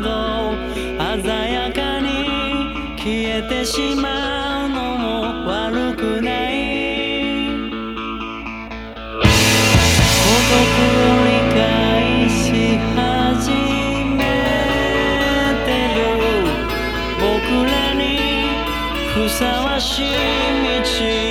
ど鮮やかに消えてしまうのも悪くない。孤独を理解し始めてる。僕らにふさわしい道。